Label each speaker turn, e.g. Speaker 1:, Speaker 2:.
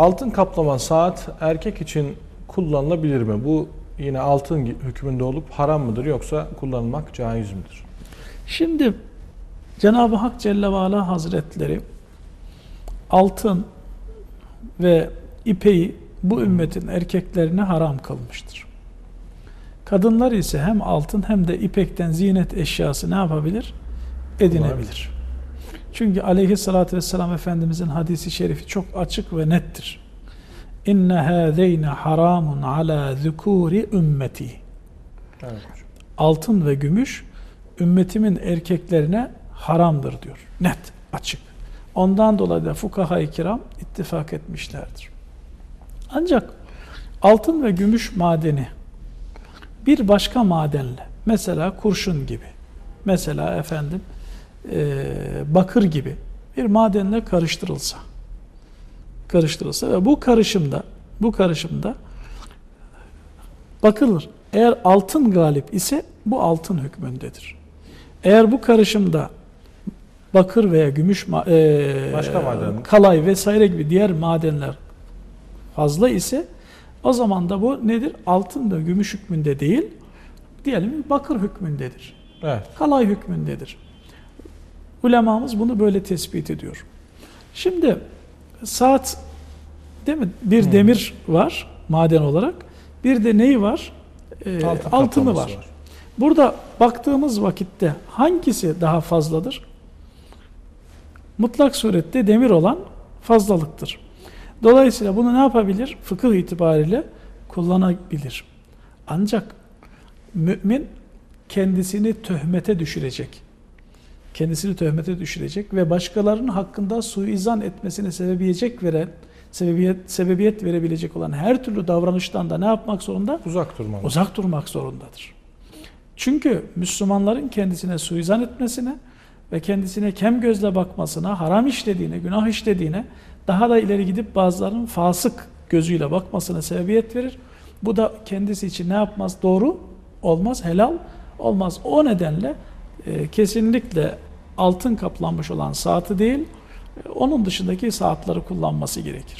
Speaker 1: Altın kaplama saat erkek için kullanılabilir mi? Bu yine altın hükmünde olup haram mıdır yoksa kullanılmak caiz midir?
Speaker 2: Şimdi Cenab-ı Hak Celle ve Ala Hazretleri altın ve ipeyi bu ümmetin erkeklerine haram kılmıştır. Kadınlar ise hem altın hem de ipekten zinet eşyası ne yapabilir? Edinebilir. Çünkü aleyhissalatü vesselam Efendimizin hadisi şerifi çok açık ve nettir. İnne hâzeyne haramun ala zükûri ümmeti.
Speaker 1: Evet.
Speaker 2: Altın ve gümüş ümmetimin erkeklerine haramdır diyor. Net, açık. Ondan dolayı da fukaha-i kiram ittifak etmişlerdir. Ancak altın ve gümüş madeni bir başka madenle, mesela kurşun gibi, mesela efendim e, bakır gibi bir madenle karıştırılsa, karıştırılsa ve bu karışımda, bu karışımda bakılır. Eğer altın galip ise bu altın hükmündedir. Eğer bu karışımda bakır veya gümüş e,
Speaker 1: Başka maden.
Speaker 2: kalay vesaire gibi diğer madenler fazla ise o zaman da bu nedir? Altın da gümüş hükmünde değil, diyelim bakır hükmündedir.
Speaker 1: Evet.
Speaker 2: Kalay hükmündedir. Ulemamız bunu böyle tespit ediyor. Şimdi saat değil mi? Bir
Speaker 1: Hmm.
Speaker 2: demir var maden olarak. Bir de neyi var? Ee,
Speaker 1: Altın
Speaker 2: altını
Speaker 1: kaplaması
Speaker 2: var. Burada baktığımız vakitte hangisi daha fazladır? Mutlak surette demir olan fazlalıktır. Dolayısıyla bunu ne yapabilir? Fıkıh itibariyle kullanabilir. Ancak mümin kendisini töhmete düşürecek. Kendisini töhmete düşürecek ve başkalarının hakkında suizan etmesine sebebiyet veren, sebebiyet, sebebiyet verebilecek olan her türlü davranıştan da ne yapmak zorunda?
Speaker 1: Uzak durmalı.
Speaker 2: Uzak durmak zorundadır. Çünkü Müslümanların kendisine suizan etmesine ve kendisine kem gözle bakmasına, haram işlediğine, günah işlediğine, daha da ileri gidip bazılarının fasık gözüyle bakmasına sebebiyet verir. Bu da kendisi için ne yapmaz? Doğru olmaz, helal olmaz. O nedenle e, kesinlikle altın kaplanmış olan saati değil, onun dışındaki saatleri kullanması gerekir.